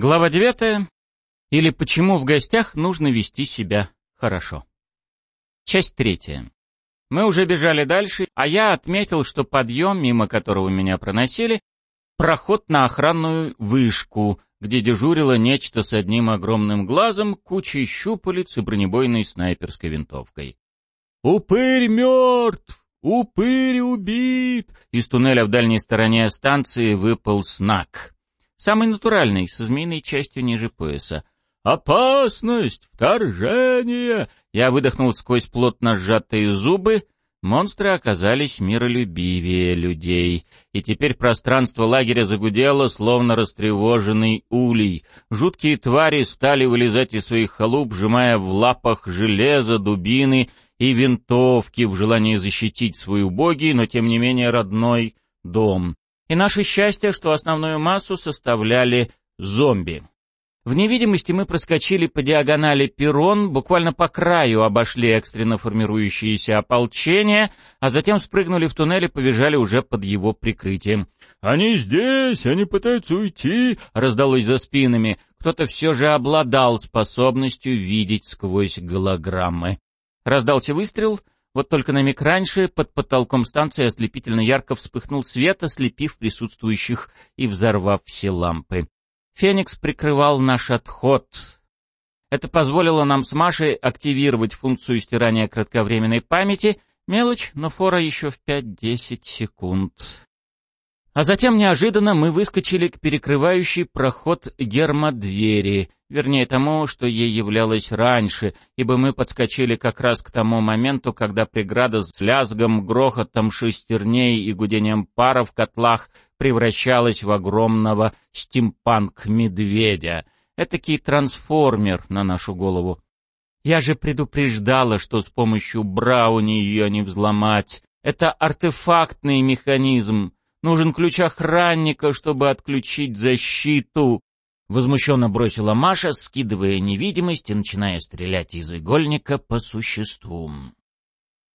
Глава девятая. Или почему в гостях нужно вести себя хорошо. Часть третья. Мы уже бежали дальше, а я отметил, что подъем, мимо которого меня проносили, проход на охранную вышку, где дежурило нечто с одним огромным глазом, кучей щупалец и бронебойной снайперской винтовкой. «Упырь мертв! Упырь убит!» Из туннеля в дальней стороне станции выпал снак. Самый натуральный, со змеиной частью ниже пояса. «Опасность! Вторжение!» Я выдохнул сквозь плотно сжатые зубы. Монстры оказались миролюбивее людей, и теперь пространство лагеря загудело, словно растревоженный улей. Жуткие твари стали вылезать из своих халуп, сжимая в лапах железо, дубины и винтовки в желании защитить свой убогий, но тем не менее родной дом. И наше счастье, что основную массу составляли зомби. В невидимости мы проскочили по диагонали перрон, буквально по краю обошли экстренно формирующиеся ополчения, а затем спрыгнули в туннель и побежали уже под его прикрытием. «Они здесь! Они пытаются уйти!» — раздалось за спинами. Кто-то все же обладал способностью видеть сквозь голограммы. Раздался выстрел — вот только на миг раньше под потолком станции ослепительно ярко вспыхнул свет, ослепив присутствующих и взорвав все лампы. Феникс прикрывал наш отход. Это позволило нам с Машей активировать функцию стирания кратковременной памяти. Мелочь, но фора еще в 5-10 секунд. А затем неожиданно мы выскочили к перекрывающей проход гермодвери, вернее тому, что ей являлось раньше, ибо мы подскочили как раз к тому моменту, когда преграда с лязгом, грохотом шестерней и гудением пара в котлах превращалась в огромного стимпанк-медведя. Этакий трансформер на нашу голову. Я же предупреждала, что с помощью Брауни ее не взломать. Это артефактный механизм. Нужен ключ охранника, чтобы отключить защиту. Возмущенно бросила Маша, скидывая невидимость и начиная стрелять из игольника по существу.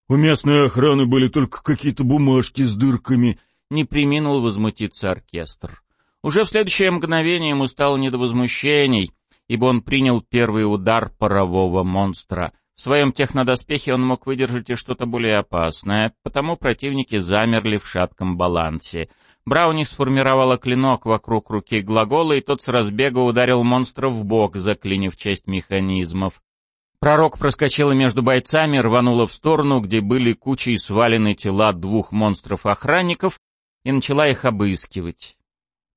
«У местной охраны были только какие-то бумажки с дырками», — не приминул возмутиться оркестр. Уже в следующее мгновение ему стало не до возмущений, ибо он принял первый удар парового монстра. В своем технодоспехе он мог выдержать и что-то более опасное, потому противники замерли в шатком балансе — Брауни сформировала клинок вокруг руки глагола, и тот с разбега ударил монстра в бок, заклинив часть механизмов. Пророк проскочила между бойцами, рванула в сторону, где были кучей свалены тела двух монстров-охранников, и начала их обыскивать.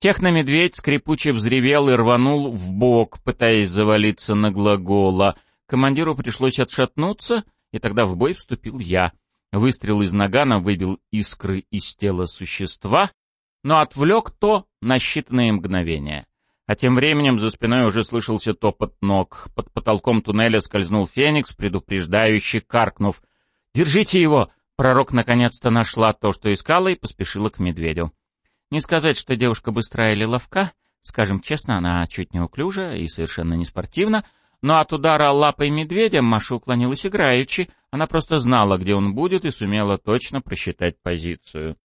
Техномедведь скрипуче взревел и рванул в бок, пытаясь завалиться на глагола. Командиру пришлось отшатнуться, и тогда в бой вступил я. Выстрел из нагана выбил искры из тела существа, но отвлек то на считанные мгновения. А тем временем за спиной уже слышался топот ног. Под потолком туннеля скользнул Феникс, предупреждающий, каркнув. «Держите его!» Пророк наконец-то нашла то, что искала, и поспешила к медведю. Не сказать, что девушка быстрая или ловка, скажем честно, она чуть неуклюжа и совершенно не спортивна, но от удара лапой медведя Маша уклонилась играючи, она просто знала, где он будет, и сумела точно просчитать позицию.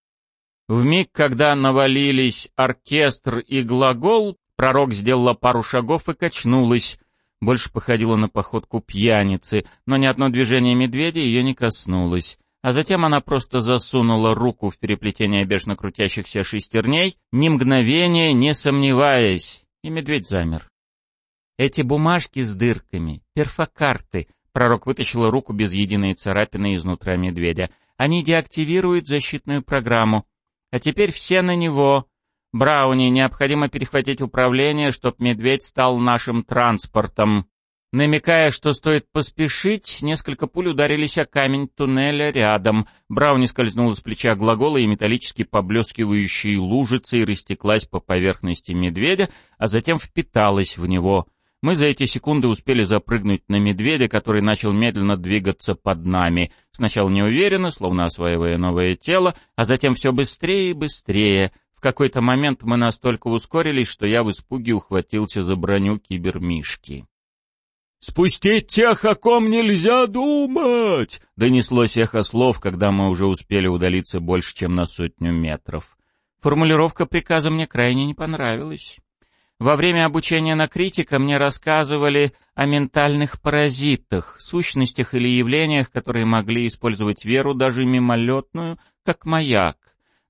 В миг, когда навалились оркестр и глагол, пророк сделала пару шагов и качнулась. Больше походила на походку пьяницы, но ни одно движение медведя ее не коснулось. А затем она просто засунула руку в переплетение бешено крутящихся шестерней, ни мгновения не сомневаясь, и медведь замер. Эти бумажки с дырками, перфокарты, пророк вытащила руку без единой царапины изнутра медведя. Они деактивируют защитную программу, а теперь все на него. Брауни, необходимо перехватить управление, чтоб медведь стал нашим транспортом. Намекая, что стоит поспешить, несколько пуль ударились о камень туннеля рядом. Брауни скользнула с плеча глагола и металлически поблескивающей лужицей растеклась по поверхности медведя, а затем впиталась в него — мы за эти секунды успели запрыгнуть на медведя, который начал медленно двигаться под нами. Сначала неуверенно, словно осваивая новое тело, а затем все быстрее и быстрее. В какой-то момент мы настолько ускорились, что я в испуге ухватился за броню кибермишки. «Спустить тех, о ком нельзя думать!» — донеслось эхо слов, когда мы уже успели удалиться больше, чем на сотню метров. Формулировка приказа мне крайне не понравилась. Во время обучения на критика мне рассказывали о ментальных паразитах, сущностях или явлениях, которые могли использовать веру даже мимолетную, как маяк.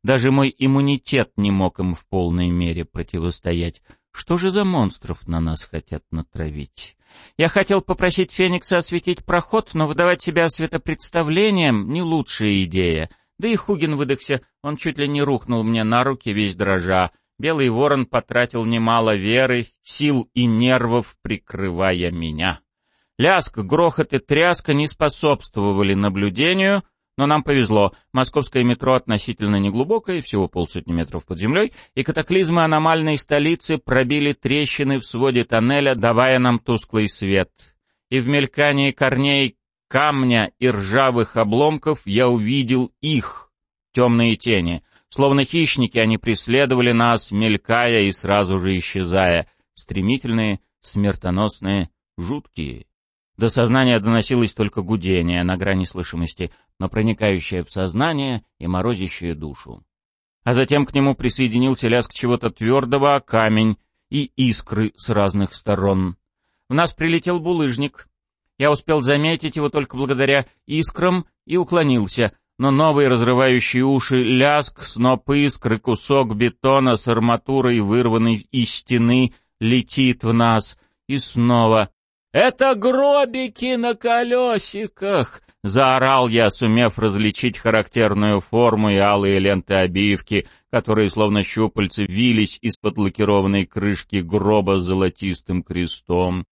Даже мой иммунитет не мог им в полной мере противостоять. Что же за монстров на нас хотят натравить? Я хотел попросить Феникса осветить проход, но выдавать себя светопредставлением — не лучшая идея. Да и Хугин выдохся, он чуть ли не рухнул мне на руки весь дрожа. Белый ворон потратил немало веры, сил и нервов, прикрывая меня. Ляск, грохот и тряска не способствовали наблюдению, но нам повезло. Московское метро относительно неглубокое, всего полсотни метров под землей, и катаклизмы аномальной столицы пробили трещины в своде тоннеля, давая нам тусклый свет. И в мелькании корней камня и ржавых обломков я увидел их, темные тени. Словно хищники они преследовали нас, мелькая и сразу же исчезая. Стремительные, смертоносные, жуткие. До сознания доносилось только гудение на грани слышимости, но проникающее в сознание и морозящее душу. А затем к нему присоединился лязг чего-то твердого, камень и искры с разных сторон. В нас прилетел булыжник. Я успел заметить его только благодаря искрам и уклонился, но новый разрывающий уши ляск, сноп искры, кусок бетона с арматурой, вырванный из стены, летит в нас. И снова. «Это гробики на колесиках!» — заорал я, сумев различить характерную форму и алые ленты обивки, которые словно щупальцы вились из-под лакированной крышки гроба с золотистым крестом.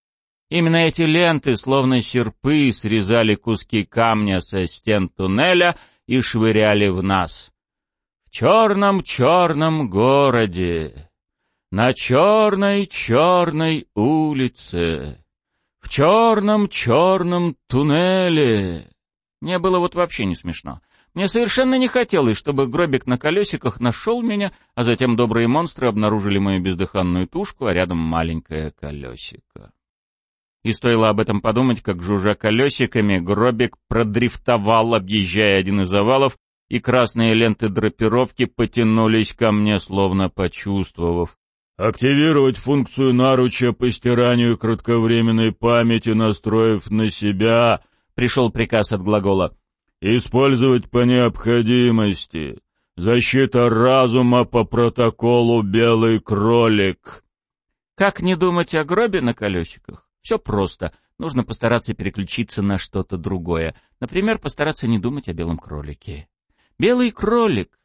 Именно эти ленты, словно серпы, срезали куски камня со стен туннеля и швыряли в нас. В черном-черном городе, на черной-черной улице, в черном-черном туннеле. Мне было вот вообще не смешно. Мне совершенно не хотелось, чтобы гробик на колесиках нашел меня, а затем добрые монстры обнаружили мою бездыханную тушку, а рядом маленькое колесико. И стоило об этом подумать, как, жужжа колесиками, гробик продрифтовал, объезжая один из овалов, и красные ленты драпировки потянулись ко мне, словно почувствовав. «Активировать функцию наруча по стиранию кратковременной памяти, настроив на себя», — пришел приказ от глагола. «Использовать по необходимости. Защита разума по протоколу «Белый кролик». Как не думать о гробе на колесиках? Все просто. Нужно постараться переключиться на что-то другое. Например, постараться не думать о белом кролике. Белый кролик.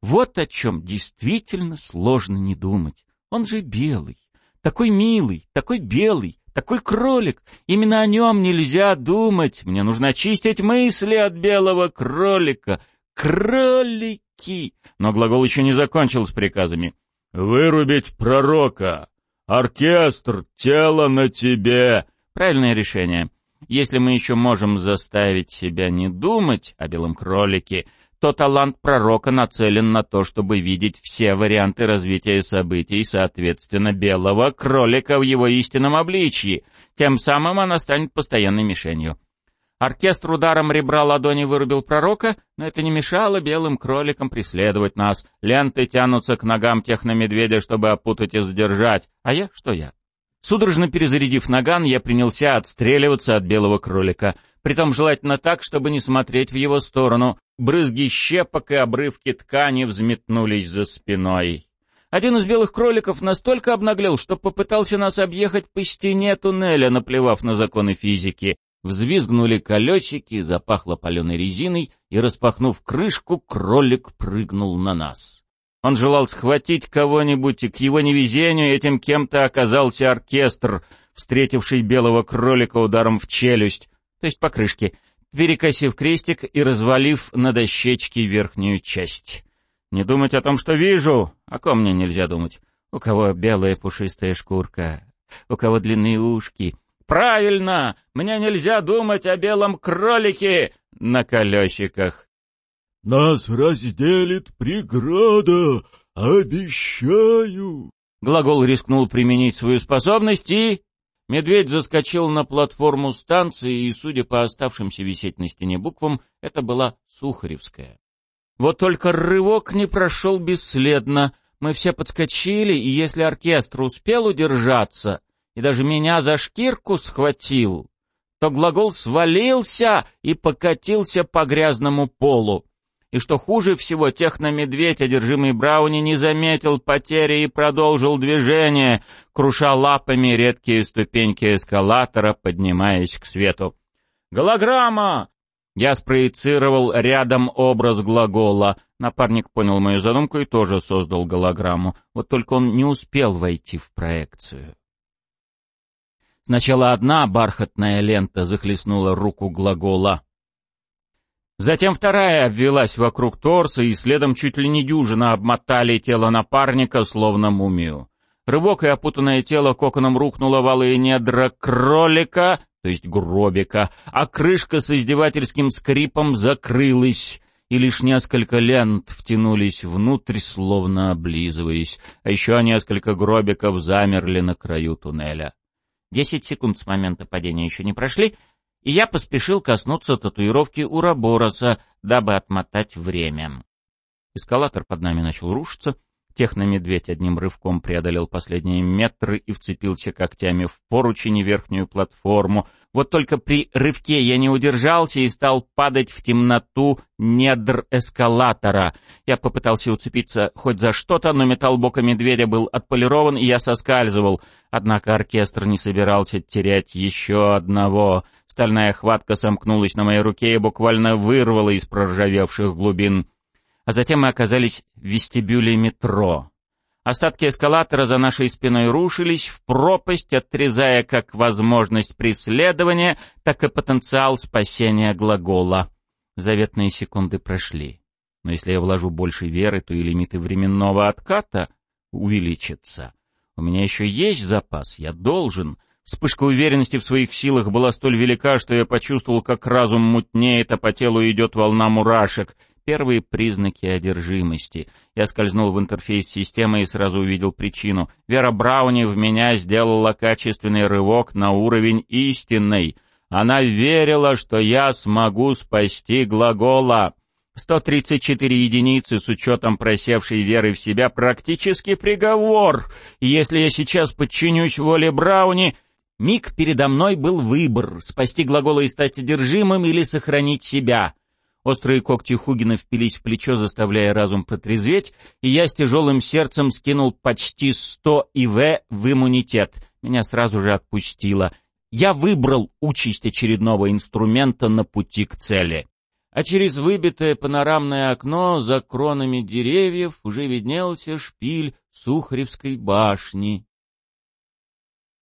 Вот о чем действительно сложно не думать. Он же белый. Такой милый, такой белый, такой кролик. Именно о нем нельзя думать. Мне нужно очистить мысли от белого кролика. Кролики. Но глагол еще не закончил с приказами. «Вырубить пророка! Оркестр, тело на тебе. Правильное решение. Если мы еще можем заставить себя не думать о белом кролике, то талант пророка нацелен на то, чтобы видеть все варианты развития событий, соответственно, белого кролика в его истинном обличье. Тем самым она станет постоянной мишенью. Оркестр ударом ребра ладони вырубил пророка, но это не мешало белым кроликам преследовать нас. Ленты тянутся к ногам техномедведя, чтобы опутать и задержать. А я? Что я? Судорожно перезарядив наган, я принялся отстреливаться от белого кролика. Притом желательно так, чтобы не смотреть в его сторону. Брызги щепок и обрывки ткани взметнулись за спиной. Один из белых кроликов настолько обнаглел, что попытался нас объехать по стене туннеля, наплевав на законы физики. Взвизгнули колесики, запахло паленой резиной, и, распахнув крышку, кролик прыгнул на нас. Он желал схватить кого-нибудь, и к его невезению этим кем-то оказался оркестр, встретивший белого кролика ударом в челюсть, то есть по крышке, перекосив крестик и развалив на дощечке верхнюю часть. Не думать о том, что вижу, о ком мне нельзя думать. У кого белая пушистая шкурка, у кого длинные ушки — Правильно! Мне нельзя думать о белом кролике на колесиках. Нас разделит преграда, обещаю. Глагол рискнул применить свою способность и... Медведь заскочил на платформу станции, и, судя по оставшимся висеть на стене буквам, это была Сухаревская. Вот только рывок не прошел бесследно. мы все подскочили, и если оркестр успел удержаться, и даже меня за шкирку схватил, то глагол свалился и покатился по грязному полу. И что хуже всего, техномедведь, одержимый Брауни, не заметил потери и продолжил движение, круша лапами редкие ступеньки эскалатора, поднимаясь к свету. «Голограмма!» Я спроецировал рядом образ глагола. Напарник понял мою задумку и тоже создал голограмму. Вот только он не успел войти в проекцию. Сначала одна бархатная лента захлестнула руку глагола. Затем вторая обвелась вокруг торса, и следом чуть ли не дюжина обмотали тело напарника, словно мумию. Рывок и опутанное тело коконом рухнуло в алые недра кролика, то есть гробика, а крышка с издевательским скрипом закрылась, и лишь несколько лент втянулись внутрь, словно облизываясь, а еще несколько гробиков замерли на краю туннеля. Десять секунд с момента падения еще не прошли, и я поспешил коснуться татуировки Урабороса, дабы отмотать время. Эскалатор под нами начал рушиться, Техномедведь одним рывком преодолел последние метры и вцепился когтями в поручень верхнюю платформу. Вот только при рывке я не удержался и стал падать в темноту недр эскалатора. Я попытался уцепиться хоть за что-то, но металл бока медведя был отполирован, и я соскальзывал. Однако оркестр не собирался терять еще одного. Стальная хватка сомкнулась на моей руке и буквально вырвала из проржавевших глубин а затем мы оказались в вестибюле метро. Остатки эскалатора за нашей спиной рушились в пропасть, отрезая как возможность преследования, так и потенциал спасения глагола. Заветные секунды прошли. Но если я вложу больше веры, то и лимиты временного отката увеличатся. У меня еще есть запас, я должен. Вспышка уверенности в своих силах была столь велика, что я почувствовал, как разум мутнеет, а по телу идет волна мурашек — первые признаки одержимости. Я скользнул в интерфейс системы и сразу увидел причину. Вера Брауни в меня сделала качественный рывок на уровень истинный. Она верила, что я смогу спасти глагола. 134 единицы с учетом просевшей веры в себя практически приговор. Если я сейчас подчинюсь воле Брауни, миг передо мной был выбор — спасти глагола и стать одержимым или сохранить себя. Острые когти Хугина впились в плечо, заставляя разум протрезветь, и я с тяжелым сердцем скинул почти сто ИВ в иммунитет. Меня сразу же отпустило. Я выбрал участь очередного инструмента на пути к цели. А через выбитое панорамное окно за кронами деревьев уже виднелся шпиль Сухаревской башни.